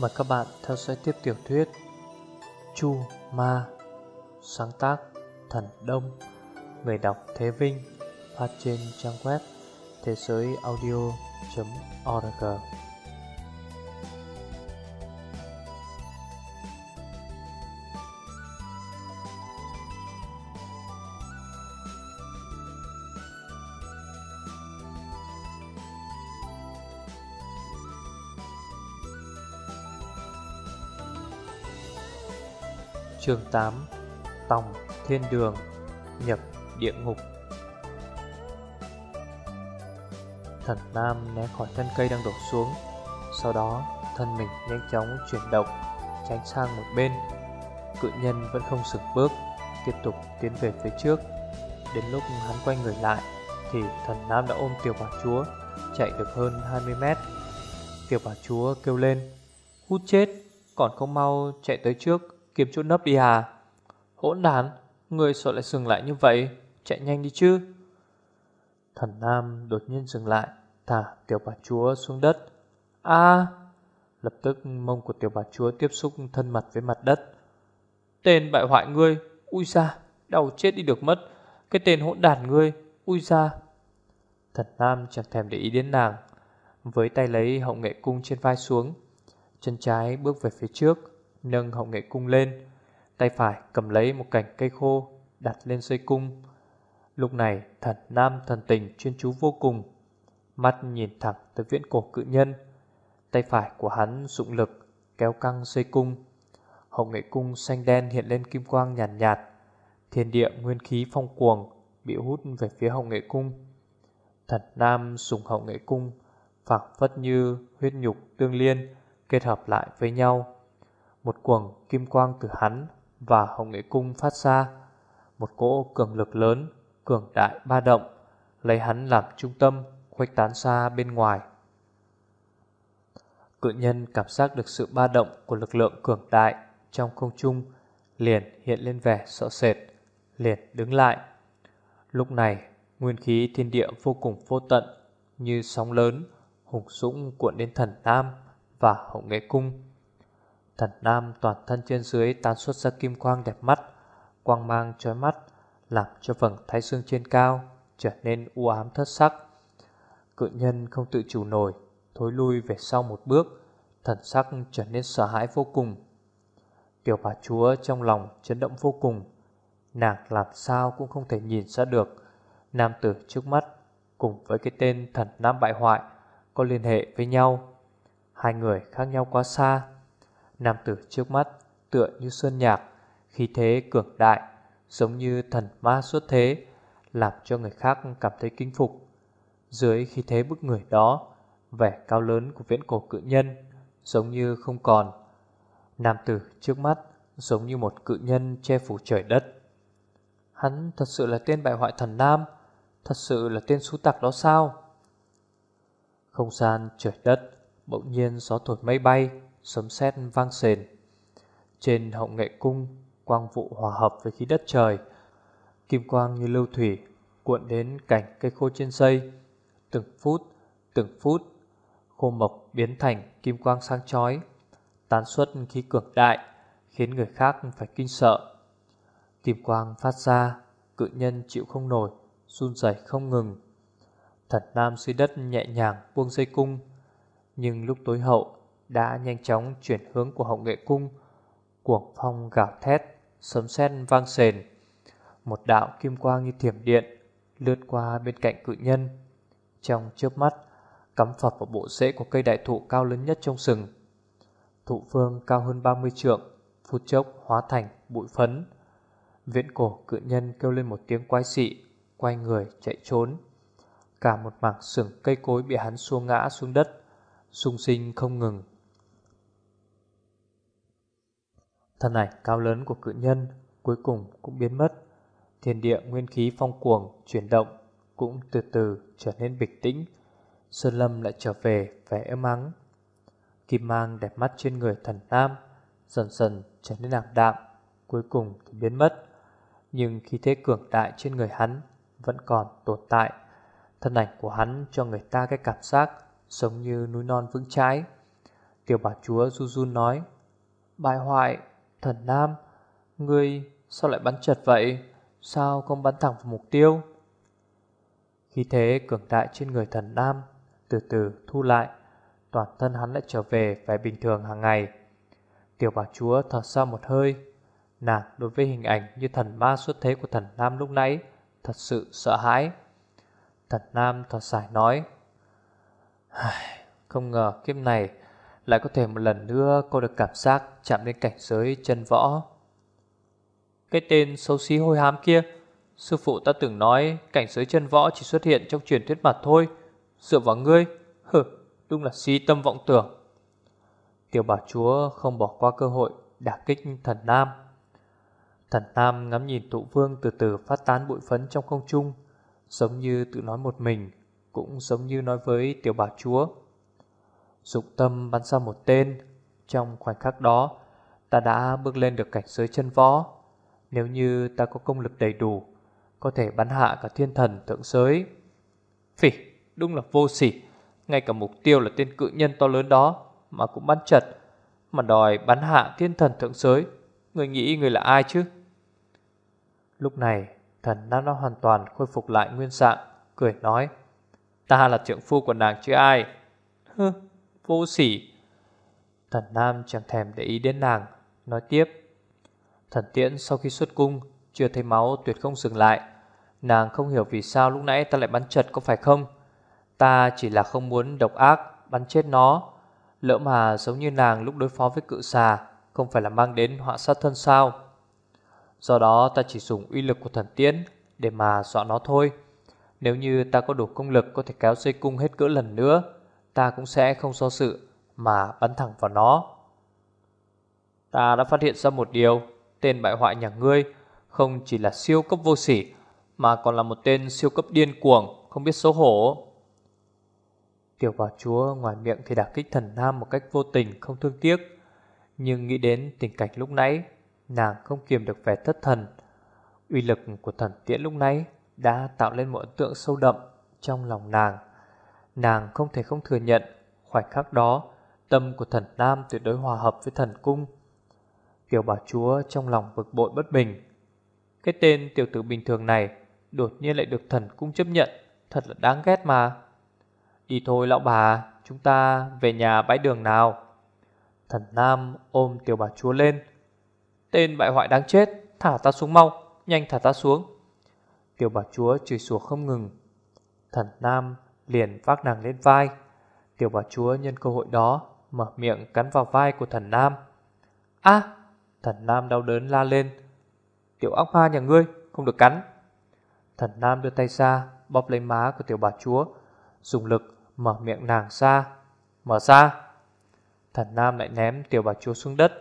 Mời các bạn theo dõi tiếp tiểu thuyết Chu Ma, Sáng tác Thần Đông, Người đọc Thế Vinh, Phát trên trang web thế giới audio.org Chương 8 Tòng Thiên Đường, Nhập Địa Ngục. Thần Nam né khỏi thân cây đang đổ xuống, Sau đó thân mình nhanh chóng chuyển động, Tránh sang một bên. Cự nhân vẫn không sừng bước, Tiếp tục tiến về phía trước. Đến lúc hắn quay người lại, Thì thần Nam đã ôm tiểu bảo chúa, Chạy được hơn 20 mét. Tiểu bảo chúa kêu lên, Hút chết, Còn không mau chạy tới trước. Kiếm chỗ nấp đi à Hỗn đàn, Người sợ lại dừng lại như vậy, Chạy nhanh đi chứ. Thần Nam đột nhiên dừng lại, Thả tiểu bà chúa xuống đất. A! Lập tức mông của tiểu bà chúa tiếp xúc thân mặt với mặt đất. Tên bại hoại ngươi, Ui ra Đau chết đi được mất. Cái tên hỗn đàn ngươi, Ui ra Thần Nam chẳng thèm để ý đến nàng, Với tay lấy hậu nghệ cung trên vai xuống, Chân trái bước về phía trước nâng hậu nghệ cung lên, tay phải cầm lấy một cành cây khô đặt lên dây cung. Lúc này thần nam thần tình chuyên chú vô cùng, mắt nhìn thẳng tới viễn cổ cự nhân. Tay phải của hắn dụng lực kéo căng dây cung. Hậu nghệ cung xanh đen hiện lên kim quang nhàn nhạt, nhạt. Thiên địa nguyên khí phong cuồng bị hút về phía hậu nghệ cung. Thần nam dùng hậu nghệ cung phảng phất như huyết nhục tương liên kết hợp lại với nhau một cuồng kim quang từ hắn và hồng nghệ cung phát ra. Một cỗ cường lực lớn, cường đại ba động, lấy hắn làm trung tâm, khuếch tán xa bên ngoài. Cự nhân cảm giác được sự ba động của lực lượng cường đại trong không trung, liền hiện lên vẻ sợ sệt, liền đứng lại. Lúc này, nguyên khí thiên địa vô cùng vô tận, như sóng lớn, hùng dũng cuộn đến thần Nam và hậu nghệ cung. Thần Nam toàn thân trên dưới tán xuất ra kim quang đẹp mắt, quang mang chói mắt, làm cho vầng thái dương trên cao trở nên u ám thất sắc. Cự nhân không tự chủ nổi, thối lui về sau một bước, thần sắc trở nên sợ hãi vô cùng. Tiểu bà chúa trong lòng chấn động vô cùng, nàng làm sao cũng không thể nhìn ra được nam tử trước mắt cùng với cái tên thần nam bại hoại có liên hệ với nhau. Hai người khác nhau quá xa. Nam tử trước mắt tựa như sơn nhạc, khí thế cường đại, giống như thần ma xuất thế, làm cho người khác cảm thấy kinh phục. Dưới khí thế bức người đó, vẻ cao lớn của viễn cổ cự nhân giống như không còn. Nam tử trước mắt giống như một cự nhân che phủ trời đất. Hắn thật sự là tên bại hoại thần Nam, thật sự là tên sú tặc đó sao? Không gian trời đất, bỗng nhiên gió thổi mây bay, sấm sét vang sền. Trên hậu nghệ cung, quang vụ hòa hợp với khí đất trời, kim quang như lưu thủy cuộn đến cảnh cây khô trên dây, từng phút, từng phút, khô mộc biến thành kim quang sáng chói, tán xuất khí cường đại, khiến người khác phải kinh sợ. Kim quang phát ra, cự nhân chịu không nổi, run rẩy không ngừng. Thật nam suy đất nhẹ nhàng buông dây cung, nhưng lúc tối hậu đã nhanh chóng chuyển hướng của hậu nghệ cung. Cuồng phong gào thét, sấm sét vang sền. Một đạo kim quang như thiểm điện lướt qua bên cạnh cự nhân. Trong chớp mắt, cắm phập vào bộ rễ của cây đại thụ cao lớn nhất trong sừng Thụ phương cao hơn 30 trượng, phút chốc hóa thành bụi phấn. Viễn cổ cự nhân kêu lên một tiếng quái dị, quay người chạy trốn. Cả một mảng sừng cây cối bị hắn xua ngã xuống đất, sung sinh không ngừng Thân ảnh cao lớn của cự nhân cuối cùng cũng biến mất. Thiên địa nguyên khí phong cuồng chuyển động cũng từ từ trở nên bình tĩnh. Sơn Lâm lại trở về vẻ êm ắng. Kim mang đẹp mắt trên người thần nam dần dần trở nên ảm đạm, cuối cùng thì biến mất. Nhưng khí thế cường đại trên người hắn vẫn còn tồn tại. Thân ảnh của hắn cho người ta cái cảm giác giống như núi non vững chãi. Tiểu bà chúa run run nói Bại hoại, thần nam. Ngươi sao lại bắn chật vậy? Sao không bắn thẳng vào mục tiêu? Khi thế, cường đại trên người thần nam Từ từ thu lại, Toàn thân hắn lại trở về vẻ bình thường hàng ngày. Tiểu bà chúa thở ra một hơi. Nàng đối với hình ảnh như thần ma xuất thế của thần nam lúc nãy, Thật sự sợ hãi. Thần nam thở dài nói Không ngờ kiếp này lại có thể một lần nữa cô được cảm giác Chạm đến cảnh giới chân võ. Cái tên xấu xí hôi hám kia Sư phụ ta từng nói Cảnh giới chân võ chỉ xuất hiện trong truyền thuyết mặt thôi. Dựa vào ngươi Hừ, đúng là si tâm vọng tưởng. Tiểu bà chúa không bỏ qua cơ hội Đả kích thần nam. Thần nam ngắm nhìn tụ vương từ từ phát tán bụi phấn trong không trung Giống như tự nói một mình Cũng giống như nói với tiểu bà chúa. Dụng tâm bắn ra một tên. Trong khoảnh khắc đó, Ta đã bước lên được cảnh giới chân võ. Nếu như ta có công lực đầy đủ, Có thể bắn hạ cả thiên thần thượng giới. Phỉ Đúng là vô sỉ. Ngay cả mục tiêu là tên cự nhân to lớn đó Mà cũng bắn chật, Mà đòi bắn hạ thiên thần thượng giới. Người nghĩ người là ai chứ? Lúc này, thần nam đã hoàn toàn khôi phục lại nguyên dạng, Cười nói, Ta là trưởng phu của nàng chứ ai? Hừ vô sỉ. Thần nam chẳng thèm để ý đến nàng, Nói tiếp. Thần tiễn sau khi xuất cung, Chưa thấy máu tuyệt không dừng lại. Nàng không hiểu vì sao lúc nãy ta lại bắn chật có phải không? Ta chỉ là không muốn độc ác Bắn chết nó. Lỡ mà giống như nàng lúc đối phó với cự xà, Không phải là mang đến họa sát thân sao? Do đó ta chỉ dùng uy lực của thần tiễn Để mà dọa nó thôi. Nếu như ta có đủ công lực Có thể kéo dây cung hết cỡ lần nữa Ta cũng sẽ không so sự Mà bắn thẳng vào nó. Ta đã phát hiện ra một điều, Tên bại hoại nhà ngươi Không chỉ là siêu cấp vô sỉ, Mà còn là một tên siêu cấp điên cuồng, Không biết xấu hổ. Tiểu bà chúa ngoài miệng thì đả kích thần nam Một cách vô tình, không thương tiếc. Nhưng nghĩ đến tình cảnh lúc nãy, Nàng không kiềm được vẻ thất thần. Uy lực của thần tiễn lúc nãy Đã tạo lên một ấn tượng sâu đậm Trong lòng nàng. Nàng không thể không thừa nhận, Khoảnh khắc đó, Tâm của thần nam tuyệt đối hòa hợp với thần cung. Kiều bà chúa trong lòng bực bội bất bình. Cái tên tiểu tử bình thường này Đột nhiên lại được thần cung chấp nhận, Thật là đáng ghét mà. Đi thôi lão bà, Chúng ta về nhà bãi đường nào? Thần Nam ôm tiểu bà chúa lên. Tên bại hoại đáng chết, Thả ta xuống mau, Nhanh thả ta xuống. Tiểu bà chúa chửi sủa không ngừng. Thần Nam liền vác nàng lên vai. Tiểu bà chúa nhân cơ hội đó, Mở miệng cắn vào vai của thần Nam. A, Thần Nam đau đớn la lên. Tiểu óc ma nhà ngươi, Không được cắn. Thần Nam đưa tay ra, Bóp lấy má của tiểu bà chúa, Dùng lực mở miệng nàng ra. Mở ra. Thần Nam lại ném tiểu bà chúa xuống đất.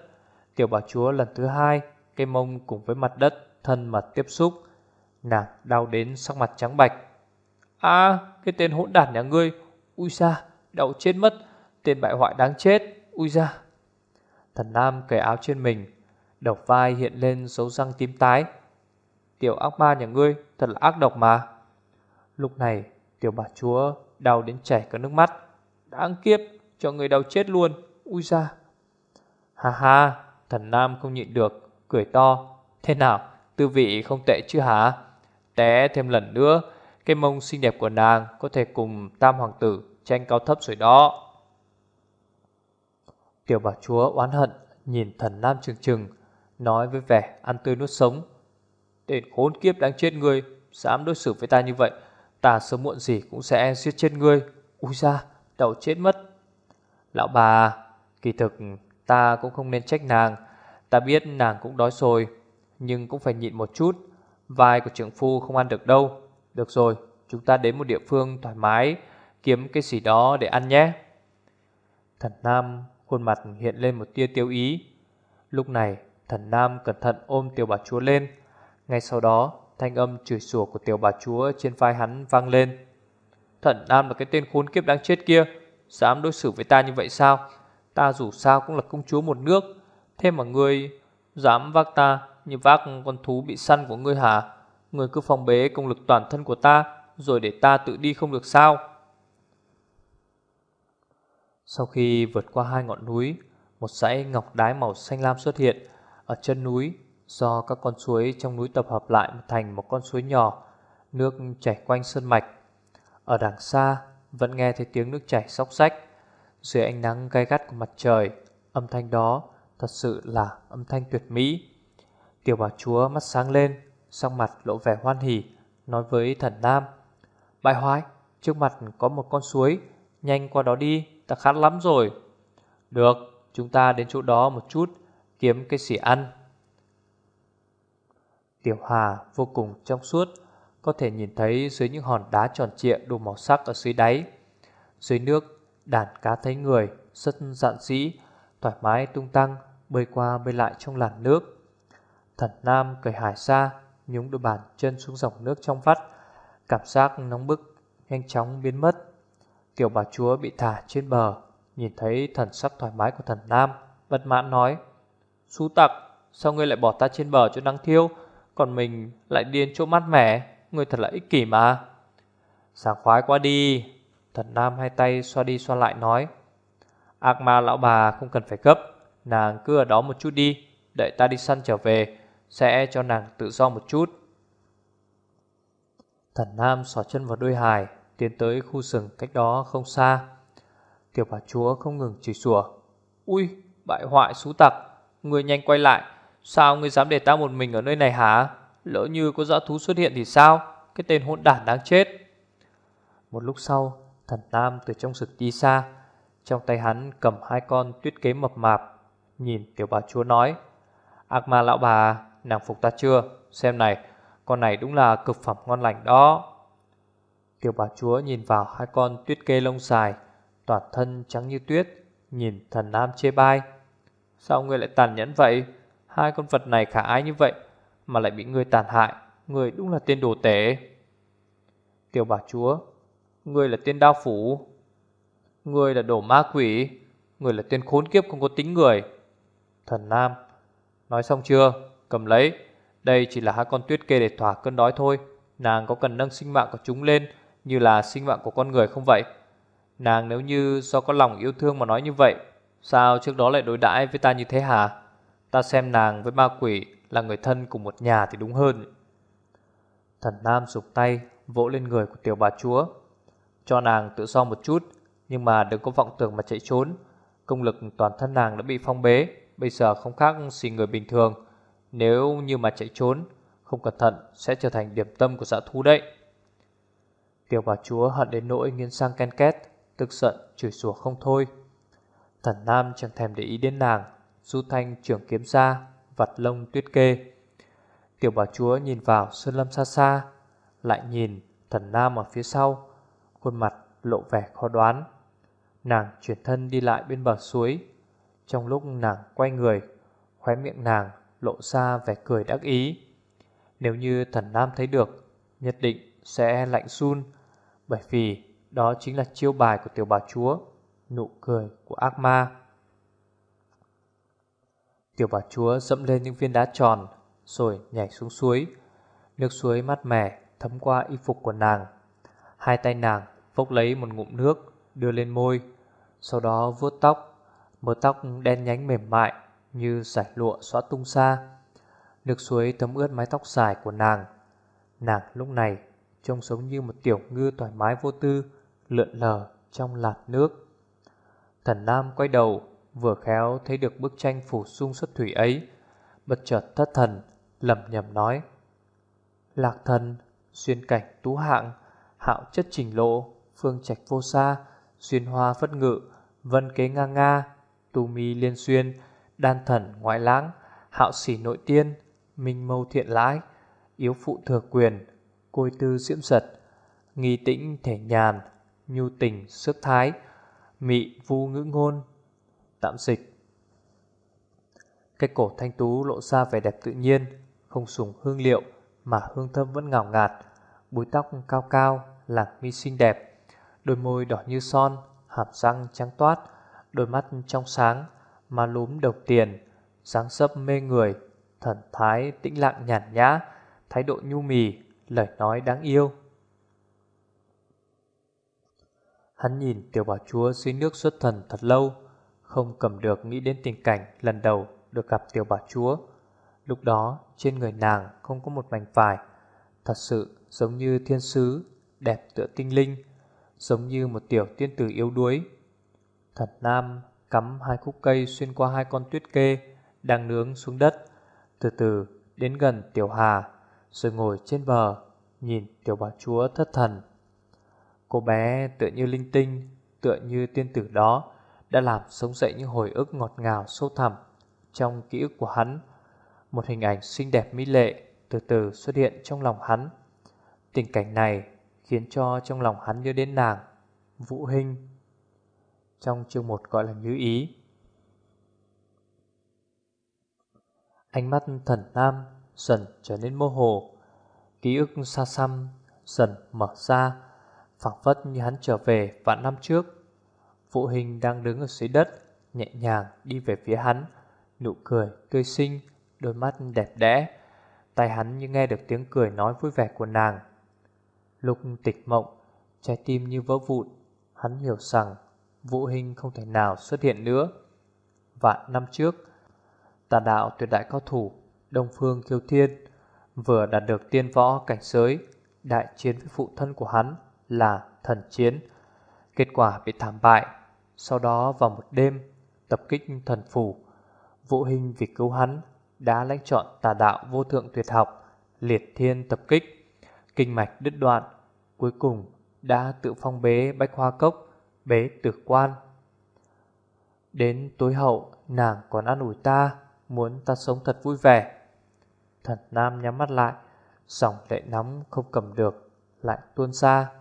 Tiểu bà chúa lần thứ hai, Cây mông cùng với mặt đất, Thân mật tiếp xúc. Nàng đau đến sắc mặt trắng bạch. À cái tên hỗn đản nhà ngươi Ui ra đậu chết mất. Tên bại hoại đáng chết Ui ra Thần Nam cởi áo trên mình, Đầu vai hiện lên dấu răng tím tái. Tiểu ác ma nhà ngươi, Thật là ác độc mà. Lúc này, tiểu bà chúa Đau đến chảy cả nước mắt. Đáng kiếp, cho người đau chết luôn Ui ra Ha ha, Thần Nam không nhịn được, Cười to. Thế nào, tư vị không tệ chứ hả? Té thêm lần nữa cái mông xinh đẹp của nàng Có thể cùng tam hoàng tử tranh cao thấp rồi đó. Tiểu bà chúa oán hận, Nhìn thần Nam trừng trừng, Nói với vẻ ăn tươi nuốt sống. Tên khốn kiếp đáng chết ngươi, Dám đối xử với ta như vậy, Ta sớm muộn gì cũng sẽ giết chết ngươi. Úi ra đầu chết mất. Lão bà, Kỳ thực Ta cũng không nên trách nàng. Ta biết nàng cũng đói rồi, Nhưng cũng phải nhịn một chút. Vai của trưởng phu không ăn được đâu. Được rồi, chúng ta đến một địa phương thoải mái, Kiếm cái gì đó để ăn nhé. Thần Nam khuôn mặt hiện lên một tia tiêu ý. Lúc này, thần Nam cẩn thận ôm tiểu bà chúa lên. Ngay sau đó, thanh âm chửi sủa của tiểu bà chúa trên vai hắn vang lên. Thần Nam là cái tên khốn kiếp đáng chết kia, Dám đối xử với ta như vậy sao? Ta dù sao cũng là công chúa một nước, Thế mà ngươi dám vác ta như vác con thú bị săn của ngươi hả? Người cứ phòng bế công lực toàn thân của ta Rồi để ta tự đi không được sao Sau khi vượt qua hai ngọn núi, một dãy ngọc đái màu xanh lam xuất hiện ở chân núi do các con suối trong núi tập hợp lại thành một con suối nhỏ, nước chảy quanh sơn mạch. Ở đằng xa vẫn nghe thấy tiếng nước chảy xóc xách. Dưới ánh nắng gay gắt của mặt trời, âm thanh đó thật sự là âm thanh tuyệt mỹ. Tiểu bà chúa mắt sáng lên, sang mặt lộ vẻ hoan hỉ, nói với thần nam. Bài hoái trước mặt có một con suối, nhanh qua đó đi, ta khát lắm rồi. Được, chúng ta đến chỗ đó một chút, kiếm cái xỉ ăn. Tiểu Hà vô cùng trong suốt, có thể nhìn thấy dưới những hòn đá tròn trịa đủ màu sắc ở dưới đáy. Dưới nước, đàn cá thấy người, rất dạn dĩ, thoải mái tung tăng, bơi qua bơi lại trong làn nước. Thần Nam cởi hải xa, nhúng đôi bàn chân xuống dòng nước trong vắt, cảm giác nóng bức nhanh chóng biến mất. Kiểu bà chúa bị thả trên bờ, nhìn thấy thần sắc thoải mái của thần Nam, bất mãn nói: "Sú tặc, sao ngươi lại bỏ ta trên bờ cho nắng thiêu, còn mình lại điên chỗ mát mẻ, ngươi thật là ích kỷ mà." Sảng khoái quá đi, thần Nam hai tay xoa đi xoa lại nói: "Ác ma lão bà không cần phải gấp, nàng cứ ở đó một chút đi, đợi ta đi săn trở về." Sẽ cho nàng tự do một chút. Thần Nam xỏ chân vào đôi hài Tiến tới khu rừng cách đó không xa. Tiểu bà chúa không ngừng chỉ sủa. Ui, bại hoại xú tặc Người nhanh quay lại. Sao người dám để ta một mình ở nơi này hả? Lỡ như có dã thú xuất hiện thì sao? Cái tên hỗn đản đáng chết. Một lúc sau, Thần Nam từ trong rực đi xa. Trong tay hắn cầm hai con tuyết kế mập mạp. Nhìn tiểu bà chúa nói, Ác ma lão bà Nàng phục ta chưa? Xem này, Con này đúng là cực phẩm ngon lành đó. Tiểu bà chúa nhìn vào hai con tuyết kê lông dài Toàn thân trắng như tuyết, Nhìn thần nam chê bai. Sao ngươi lại tàn nhẫn vậy? Hai con vật này khả ái như vậy Mà lại bị ngươi tàn hại, Ngươi đúng là tên đồ tể. Tiểu bà chúa, Ngươi là tên đao phủ, Ngươi là đổ ma quỷ, Ngươi là tên khốn kiếp không có tính người. Thần nam, Nói xong chưa? Cầm lấy. Đây chỉ là hai con tuyết kê để thỏa cơn đói thôi. Nàng có cần nâng sinh mạng của chúng lên Như là sinh mạng của con người không vậy? Nàng nếu như do có lòng yêu thương mà nói như vậy, Sao trước đó lại đối đãi với ta như thế hả? Ta xem nàng với ma quỷ Là người thân cùng một nhà thì đúng hơn. Thần Nam sụp tay, Vỗ lên người của tiểu bà chúa. Cho nàng tự do một chút, Nhưng mà đừng có vọng tưởng mà chạy trốn. Công lực toàn thân nàng đã bị phong bế, Bây giờ không khác gì người bình thường nếu như mà chạy trốn, Không cẩn thận, sẽ trở thành điểm tâm của dã thú đấy. Tiểu bà chúa hận đến nỗi nghiến sang ken két, Tức giận, chửi sủa không thôi. Thần Nam chẳng thèm để ý đến nàng, Du thanh trưởng kiếm ra, Vặt lông tuyết kê. Tiểu bà chúa nhìn vào sơn lâm xa xa, Lại nhìn thần Nam ở phía sau, Khuôn mặt lộ vẻ khó đoán. Nàng chuyển thân đi lại bên bờ suối. Trong lúc nàng quay người, Khóe miệng nàng lộ ra vẻ cười đắc ý. Nếu như thần Nam thấy được, nhất định sẽ lạnh sun, bởi vì đó chính là chiêu bài của tiểu bà chúa, nụ cười của ác ma. Tiểu bà chúa dẫm lên những viên đá tròn, rồi nhảy xuống suối. Nước suối mát mẻ thấm qua y phục của nàng. Hai tay nàng vốc lấy một ngụm nước, đưa lên môi, sau đó vuốt tóc. Mớ tóc đen nhánh mềm mại như giải lụa xóa tung xa. Nước suối thấm ướt mái tóc dài của nàng. Nàng lúc này trông giống như một tiểu ngư thoải mái vô tư, lượn lờ trong lạt nước. Thần Nam quay đầu, vừa khéo thấy được bức tranh phủ sung xuất thủy ấy, bật chợt thất thần, lầm nhầm nói: "Lạc thần, xuyên cảnh tú hạng, hạo chất trình lộ, phương trạch vô xa, xuyên hoa phất ngự, vân kế nga nga, tu mi liên xuyên." Đan thần ngoại lãng, hạo sĩ nội tiên, minh mâu thiện lãi, yếu phụ thừa quyền, côi tư diễm giật, nghi tĩnh thể nhàn, nhu tình sức thái, mị vu ngữ ngôn. Tạm dịch Cái cổ thanh tú lộ ra vẻ đẹp tự nhiên, không sùng hương liệu mà hương thơm vẫn ngào ngạt, búi tóc cao cao, lạc mi xinh đẹp, đôi môi đỏ như son, hàm răng trắng toát, đôi mắt trong sáng, mà lúm độc tiền, sáng sấp mê người, thần thái tĩnh lặng nhàn nhã, thái độ nhu mì, lời nói đáng yêu. Hắn nhìn tiểu bảo chúa dưới nước xuất thần thật lâu Không cầm được nghĩ đến tình cảnh lần đầu được gặp tiểu bảo chúa Lúc đó trên người nàng không có một mảnh vải Thật sự giống như thiên sứ Đẹp tựa tinh linh Giống như một tiểu tiên tử yếu đuối Thần Nam cắm hai khúc cây xuyên qua hai con tuyết kê Đang nướng xuống đất. Từ từ, đến gần tiểu hà, Rồi ngồi trên bờ, Nhìn tiểu Bà chúa thất thần. Cô bé tựa như linh tinh, Tựa như tiên tử đó, Đã làm sống dậy những hồi ức ngọt ngào sâu thẳm Trong ký ức của hắn. Một hình ảnh xinh đẹp mỹ lệ Từ từ xuất hiện trong lòng hắn. Tình cảnh này Khiến cho trong lòng hắn nhớ đến nàng, Vũ Hinh. Trong chương 1 gọi là như ý. Ánh mắt thần nam dần trở nên mơ hồ, Ký ức xa xăm dần mở ra, phảng phất như hắn trở về vạn năm trước. Phụ hình đang đứng ở dưới đất, Nhẹ nhàng đi về phía hắn, Nụ cười tươi xinh, Đôi mắt đẹp đẽ. Tai hắn như nghe được tiếng cười nói vui vẻ của nàng. Lúc tịch mộng, Trái tim như vỡ vụn, Hắn hiểu rằng Vũ Hinh không thể nào xuất hiện nữa. Vạn năm trước, Tà đạo tuyệt đại cao thủ, Đông Phương Kiêu Thiên, Vừa đạt được tiên võ cảnh giới, Đại chiến với phụ thân của hắn là thần chiến. Kết quả bị thảm bại, Sau đó vào một đêm, Tập kích thần phủ, Vũ Hinh vì cứu hắn Đã lãnh chọn tà đạo vô thượng tuyệt học, Liệt thiên tập kích. Kinh mạch đứt đoạn, Cuối cùng đã tự phong bế bách hoa cốc. Bế tử quan. Đến tối hậu, Nàng còn ăn ủi ta, Muốn ta sống thật vui vẻ. Thần Nam nhắm mắt lại Dòng lệ nóng không cầm được, Lại tuôn ra.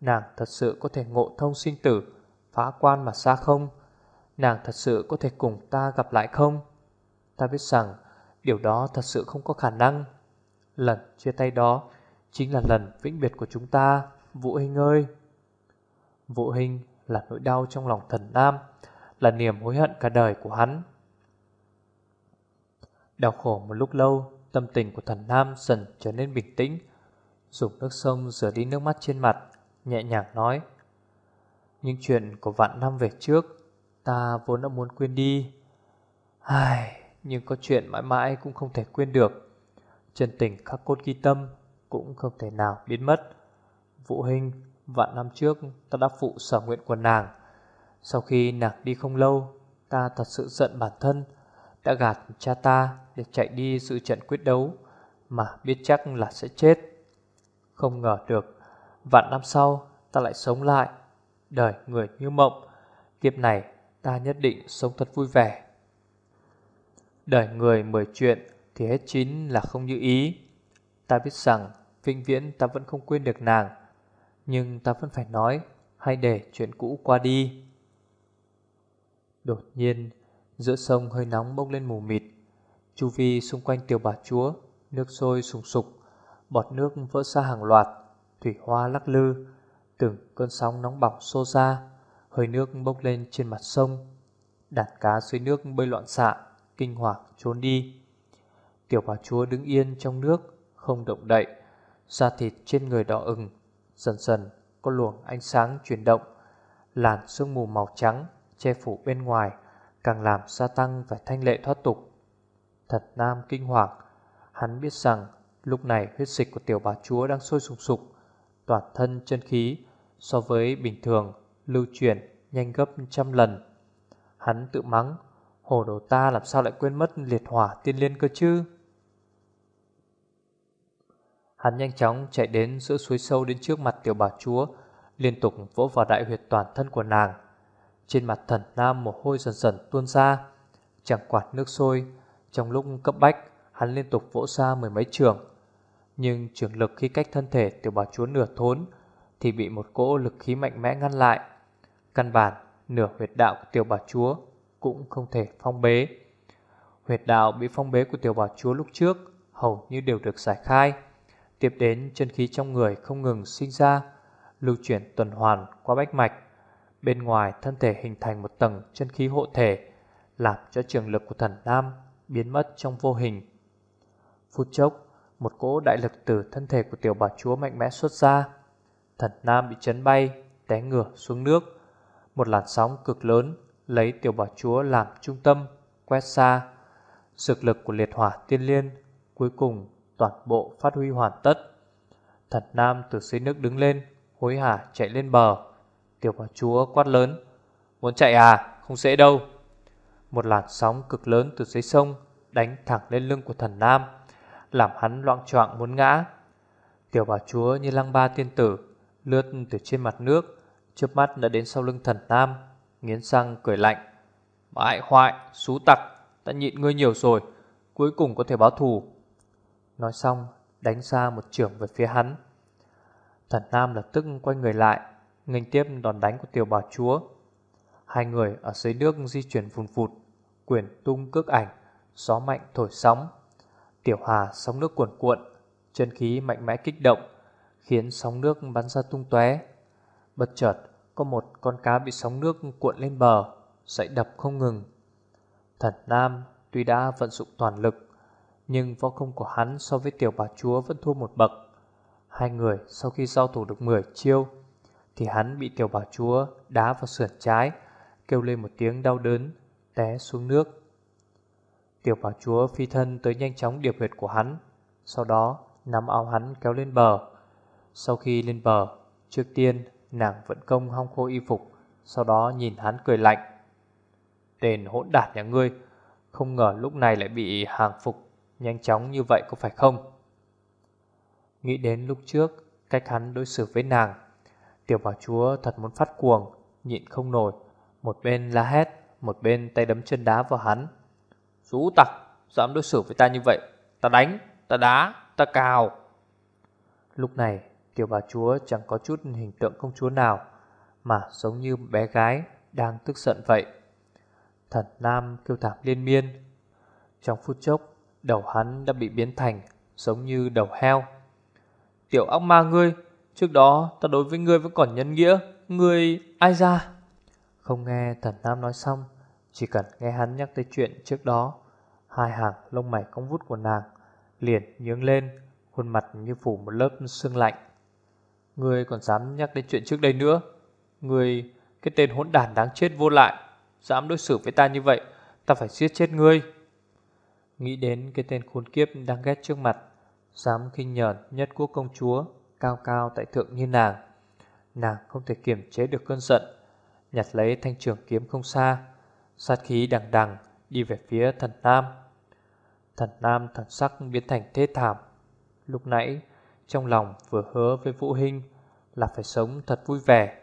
Nàng thật sự có thể ngộ thông sinh tử, Phá quan mà xa không? Nàng thật sự có thể cùng ta gặp lại không? Ta biết rằng, Điều đó thật sự không có khả năng. Lần chia tay đó Chính là lần vĩnh biệt của chúng ta, Vũ Hình ơi. Vũ Hình là nỗi đau trong lòng thần Nam Là niềm hối hận cả đời của hắn. Đau khổ một lúc lâu Tâm tình của thần Nam dần trở nên bình tĩnh Dùng nước sông rửa đi nước mắt trên mặt Nhẹ nhàng nói Những chuyện của vạn năm về trước Ta vốn đã muốn quên đi. Ai, Nhưng có chuyện mãi mãi cũng không thể quên được. Chân tình khắc cốt ghi tâm Cũng không thể nào biến mất. Vũ hình Vạn năm trước, ta đã phụ sở nguyện của nàng. Sau khi nàng đi không lâu, Ta thật sự giận bản thân, Đã gạt cha ta Để chạy đi sự trận quyết đấu, Mà biết chắc là sẽ chết. Không ngờ được, Vạn năm sau, ta lại sống lại, Đời người như mộng. Kiếp này, ta nhất định sống thật vui vẻ. Đời người mười chuyện, Thì hết chín là không như ý. Ta biết rằng, Vĩnh viễn ta vẫn không quên được nàng. Nhưng ta vẫn phải nói Hay để chuyện cũ qua đi. Đột nhiên, Giữa sông hơi nóng bốc lên mù mịt. Chu vi xung quanh tiểu bà chúa, Nước sôi sùng sục, Bọt nước vỡ ra hàng loạt, Thủy hoa lắc lư. Từng cơn sóng nóng bỏng xô ra, Hơi nước bốc lên trên mặt sông. Đàn cá dưới nước bơi loạn xạ, Kinh hoàng trốn đi. Tiểu bà chúa đứng yên trong nước, Không động đậy, Da thịt trên người đỏ ửng Dần dần có luồng ánh sáng chuyển động Làn sương mù màu trắng Che phủ bên ngoài Càng làm gia tăng vẻ thanh lệ thoát tục Thật nam kinh hoàng Hắn biết rằng lúc này huyết dịch của tiểu bà chúa đang sôi sùng sục toàn thân chân khí so với bình thường lưu chuyển nhanh gấp trăm lần. Hắn tự mắng, hồ đồ ta làm sao lại quên mất liệt hỏa tiên liên cơ chứ? Hắn nhanh chóng chạy đến giữa suối sâu đến trước mặt tiểu bà chúa, liên tục vỗ vào đại huyệt toàn thân của nàng. Trên mặt thần nam mồ hôi dần dần tuôn ra, chẳng quạt nước sôi. Trong lúc cấp bách, hắn liên tục vỗ ra mười mấy trường, nhưng trường lực khi cách thân thể tiểu bà chúa nửa thốn Thì bị một cỗ lực khí mạnh mẽ ngăn lại Căn bản nửa huyệt đạo của tiểu bà chúa Cũng không thể phong bế Huyệt đạo bị phong bế của tiểu bà chúa lúc trước Hầu như đều được giải khai Tiếp đến chân khí trong người không ngừng sinh ra Lưu chuyển tuần hoàn qua bách mạch Bên ngoài thân thể hình thành một tầng chân khí hộ thể Làm cho trường lực của thần Nam biến mất trong vô hình Phút chốc một cỗ đại lực từ thân thể của tiểu bà chúa mạnh mẽ xuất ra. Thần Nam bị chấn bay, té ngửa xuống nước. Một làn sóng cực lớn lấy tiểu bảo chúa làm trung tâm, quét xa. Dược lực của liệt hỏa tiên liên cuối cùng toàn bộ phát huy hoàn tất. Thần Nam từ dưới nước đứng lên, hối hả chạy lên bờ. Tiểu bảo chúa quát lớn. Muốn chạy à? Không dễ đâu. Một làn sóng cực lớn từ dưới sông đánh thẳng lên lưng của thần Nam, làm hắn loạn choạng muốn ngã. Tiểu bảo chúa như lăng ba tiên tử, lướt từ trên mặt nước, trước mắt đã đến sau lưng thần Nam, nghiến răng cười lạnh. Bại hoại, xú tặc, ta nhịn ngươi nhiều rồi, cuối cùng có thể báo thù. Nói xong, đánh ra một trưởng về phía hắn. Thần Nam lập tức quay người lại, nghênh tiếp đòn đánh của tiểu bảo chúa. Hai người ở dưới nước di chuyển vùn vụt, quyền tung cước ảnh, gió mạnh thổi sóng. Tiểu Hà sóng nước cuồn cuộn, chân khí mạnh mẽ kích động, khiến sóng nước bắn ra tung tóe. Bất chợt, có một con cá bị sóng nước cuộn lên bờ, dậy đập không ngừng. Thần Nam tuy đã vận dụng toàn lực, nhưng võ công của hắn so với tiểu bà chúa vẫn thua một bậc. Hai người sau khi giao thủ được 10 chiêu, thì hắn bị tiểu bà chúa đá vào sườn trái, kêu lên một tiếng đau đớn, té xuống nước. Tiểu bà chúa phi thân tới nhanh chóng điệp huyệt của hắn Sau đó nắm áo hắn kéo lên bờ Sau khi lên bờ Trước tiên nàng vẫn công hong khô y phục Sau đó nhìn hắn cười lạnh Tên hỗn đạt nhà ngươi Không ngờ lúc này lại bị hàng phục Nhanh chóng như vậy có phải không? Nghĩ đến lúc trước Cách hắn đối xử với nàng Tiểu bảo chúa thật muốn phát cuồng Nhịn không nổi Một bên la hét Một bên tay đấm chân đá vào hắn. Rú tặc, dám đối xử với ta như vậy Ta đánh, ta đá, ta cào. Lúc này tiểu bà chúa chẳng có chút hình tượng công chúa nào Mà giống như bé gái đang tức giận vậy. Thần Nam kêu thảm liên miên. Trong phút chốc Đầu hắn đã bị biến thành Giống như đầu heo. Tiểu ác ma ngươi, Trước đó ta đối với ngươi vẫn còn nhân nghĩa, Ngươi ai ra? Không nghe thần Nam nói xong, chỉ cần nghe hắn nhắc tới chuyện trước đó, Hai hàng lông mày cong vút của nàng Liền nhướng lên, Khuôn mặt như phủ một lớp sương lạnh. Ngươi còn dám nhắc đến chuyện trước đây nữa? Ngươi, Cái tên hỗn đản đáng chết vô lại, Dám đối xử với ta như vậy, Ta phải giết chết ngươi. Nghĩ đến cái tên khốn kiếp đang ghét trước mặt, Dám khinh nhờn nhất quốc công chúa, Cao cao tại thượng như nàng Nàng không thể kiềm chế được cơn giận, Nhặt lấy thanh trường kiếm không xa, Sát khí đằng đằng đi về phía thần Nam. Thần Nam thần sắc biến thành thế thảm. Lúc nãy, trong lòng vừa hứa với Vũ Hinh là phải sống thật vui vẻ.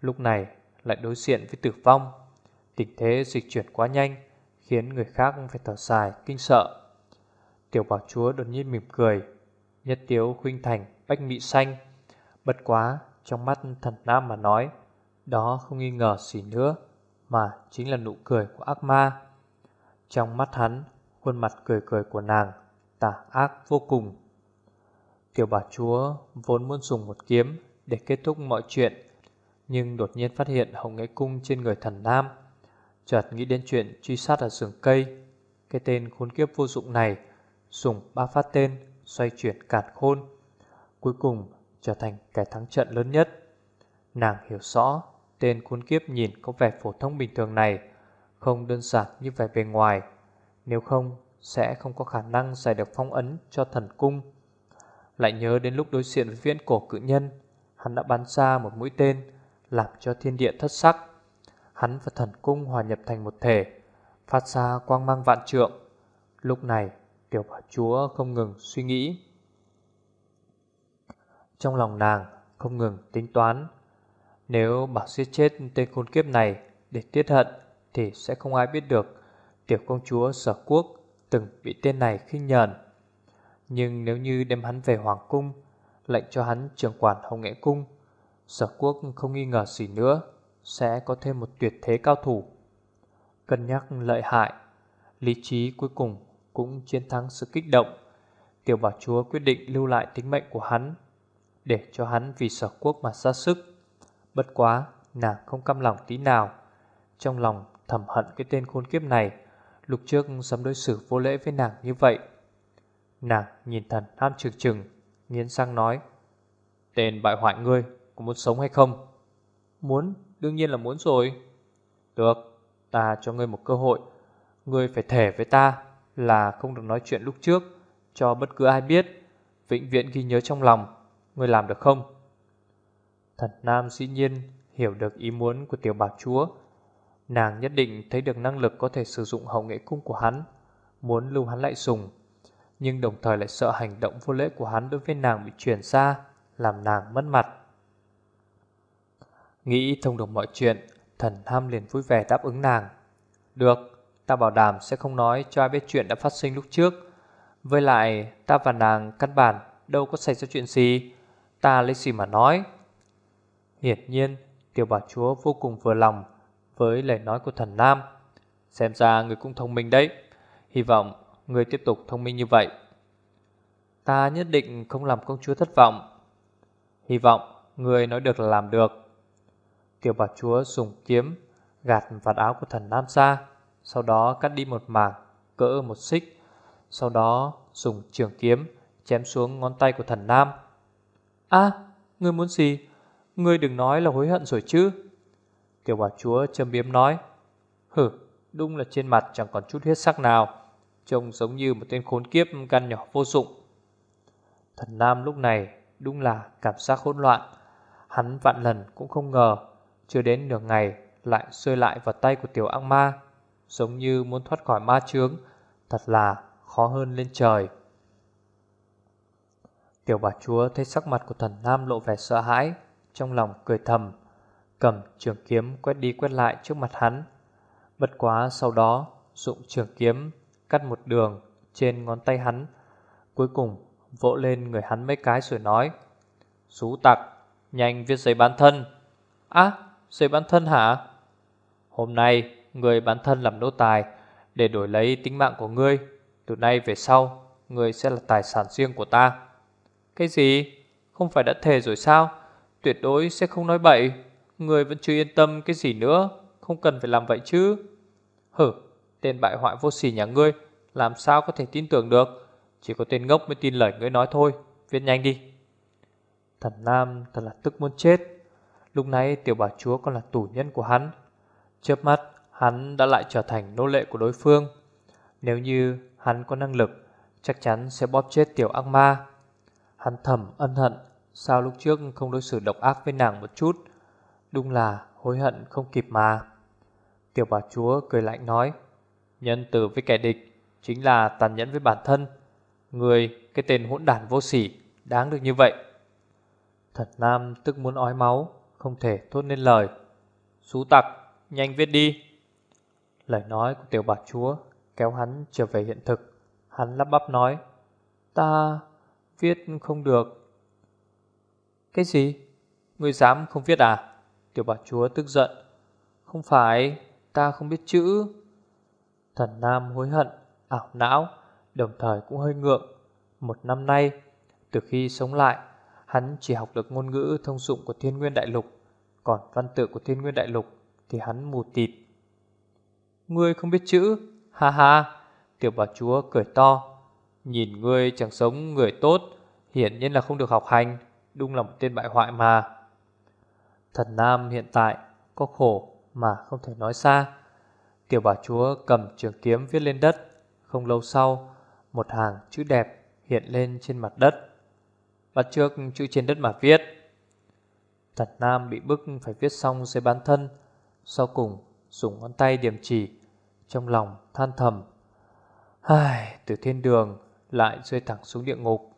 Lúc này lại đối diện với tử vong. Tình thế dịch chuyển quá nhanh khiến người khác phải thở dài kinh sợ. Tiểu bảo chúa đột nhiên mỉm cười, nhất tiếu khuynh thành bách mị xanh. Bất quá trong mắt thần Nam mà nói, đó không nghi ngờ gì nữa mà chính là nụ cười của ác ma. Trong mắt hắn, khuôn mặt cười cười của nàng tà ác vô cùng. Tiểu bà chúa vốn muốn dùng một kiếm để kết thúc mọi chuyện, nhưng đột nhiên phát hiện hồng nghệ cung trên người thần nam. Chợt nghĩ đến chuyện truy sát ở rừng cây. Cái tên khốn kiếp vô dụng này dùng ba phát tên xoay chuyển cản khôn. Cuối cùng trở thành kẻ thắng trận lớn nhất. Nàng hiểu rõ Tên khốn kiếp nhìn có vẻ phổ thông bình thường này Không đơn giản như vẻ bề ngoài, Nếu không Sẽ không có khả năng giải được phong ấn cho thần cung Lại nhớ đến lúc đối diện với viên cổ cự nhân, Hắn đã bắn ra một mũi tên Làm cho thiên địa thất sắc Hắn và thần cung hòa nhập thành một thể Phát ra quang mang vạn trượng. Lúc này Tiểu bảo chúa không ngừng suy nghĩ. Trong lòng nàng không ngừng tính toán nếu bảo giết chết tên khôn kiếp này để tiết hận thì sẽ không ai biết được tiểu công chúa sở quốc từng bị tên này khinh nhờn. Nhưng nếu như đem hắn về hoàng cung, lệnh cho hắn trưởng quản hồng nghệ cung, sở quốc không nghi ngờ gì nữa, sẽ có thêm một tuyệt thế cao thủ. Cân nhắc lợi hại, lý trí cuối cùng cũng chiến thắng sự kích động. Tiểu bảo chúa quyết định lưu lại tính mệnh của hắn, để cho hắn vì sở quốc mà ra sức. Bất quá nàng không căm lòng tí nào Trong lòng thầm hận cái tên khôn kiếp này Lục trước dám đối xử vô lễ với nàng như vậy Nàng nhìn thần ham trừng trừng Nghiến răng nói Tên bại hoại ngươi Có muốn sống hay không Muốn, đương nhiên là muốn rồi. Được, ta cho ngươi một cơ hội. Ngươi phải thể với ta là không được nói chuyện lúc trước cho bất cứ ai biết, vĩnh viễn ghi nhớ trong lòng. Ngươi làm được không? Thần Nam dĩ nhiên hiểu được ý muốn của tiểu bà chúa. Nàng nhất định thấy được năng lực có thể sử dụng hậu nghệ cung của hắn, muốn lưu hắn lại dùng, nhưng đồng thời lại sợ hành động vô lễ của hắn đối với nàng bị truyền xa, làm nàng mất mặt. Nghĩ thông đồng mọi chuyện, thần ham liền vui vẻ đáp ứng nàng. Được, ta bảo đảm sẽ không nói cho ai biết chuyện đã phát sinh lúc trước. Với lại, ta và nàng căn bản đâu có xảy ra chuyện gì, ta lấy gì mà nói. Hiển nhiên, tiểu bà chúa vô cùng vừa lòng với lời nói của thần Nam. Xem ra người cũng thông minh đấy. Hy vọng người tiếp tục thông minh như vậy. Ta nhất định không làm công chúa thất vọng. Hy vọng người nói được là làm được kiều bà chúa dùng kiếm gạt vạt áo của thần Nam ra, sau đó cắt đi một mảng cỡ một xích, sau đó dùng trường kiếm chém xuống ngón tay của thần Nam. A, ngươi muốn gì? Ngươi đừng nói là hối hận rồi chứ. kiều bà chúa châm biếm nói. Hử, đúng là trên mặt chẳng còn chút huyết sắc nào, trông giống như một tên khốn kiếp gan nhỏ vô dụng. Thần Nam lúc này đúng là cảm giác hỗn loạn. Hắn vạn lần cũng không ngờ chưa đến nửa ngày lại rơi lại vào tay của tiểu ác ma Giống như muốn thoát khỏi ma chướng Thật là khó hơn lên trời. Tiểu bà chúa thấy sắc mặt của thần nam lộ vẻ sợ hãi Trong lòng cười thầm Cầm trường kiếm quét đi quét lại trước mặt hắn. Bất quá sau đó dụng trường kiếm cắt một đường trên ngón tay hắn Cuối cùng vỗ lên người hắn mấy cái rồi nói Xú tặc, nhanh viết giấy bán thân. Á, Giấy bán thân hả? Hôm nay người bán thân làm nô tài để đổi lấy tính mạng của ngươi. Từ nay về sau, ngươi sẽ là tài sản riêng của ta. Cái gì? Không phải đã thề rồi sao? Tuyệt đối sẽ không nói bậy. Ngươi vẫn chưa yên tâm cái gì nữa. Không cần phải làm vậy chứ. Hử, tên bại hoại vô sỉ nhà ngươi làm sao có thể tin tưởng được. Chỉ có tên ngốc mới tin lời ngươi nói thôi. Viết nhanh đi. Thần Nam thật là tức muốn chết. Lúc này tiểu bà chúa còn là tù nhân của hắn. Chớp mắt, hắn đã lại trở thành nô lệ của đối phương. Nếu như hắn có năng lực, Chắc chắn sẽ bóp chết tiểu ác ma. Hắn thầm ân hận, Sao lúc trước không đối xử độc ác với nàng một chút? Đúng là hối hận không kịp mà. Tiểu bà chúa cười lạnh nói, Nhân từ với kẻ địch Chính là tàn nhẫn với bản thân. Người, cái tên hỗn đản vô sỉ, Đáng được như vậy. Thật Nam tức muốn ói máu không thể thốt nên lời. Xú tặc, nhanh viết đi. Lời nói của tiểu bà chúa kéo hắn trở về hiện thực. Hắn lắp bắp nói, ta viết không được. Cái gì? Ngươi dám không viết à? Tiểu bà chúa tức giận. Không phải, ta không biết chữ. Thần Nam hối hận, ảo não, đồng thời cũng hơi ngượng. Một năm nay, từ khi sống lại, Hắn chỉ học được ngôn ngữ thông dụng của thiên nguyên đại lục, Còn văn tự của thiên nguyên đại lục Thì hắn mù tịt. Ngươi không biết chữ, Ha ha, Tiểu bà chúa cười to, Nhìn ngươi chẳng sống người tốt, Hiển nhiên là không được học hành, Đúng là một tên bại hoại mà. Thần Nam hiện tại Có khổ mà không thể nói xa. Tiểu bà chúa cầm trường kiếm viết lên đất, Không lâu sau, Một hàng chữ đẹp hiện lên trên mặt đất. Bắt trước chữ trên đất mà viết. Thật Nam bị bức phải viết xong giấy bán thân Sau cùng dùng ngón tay điểm chỉ Trong lòng than thầm. Ai, từ thiên đường lại rơi thẳng xuống địa ngục.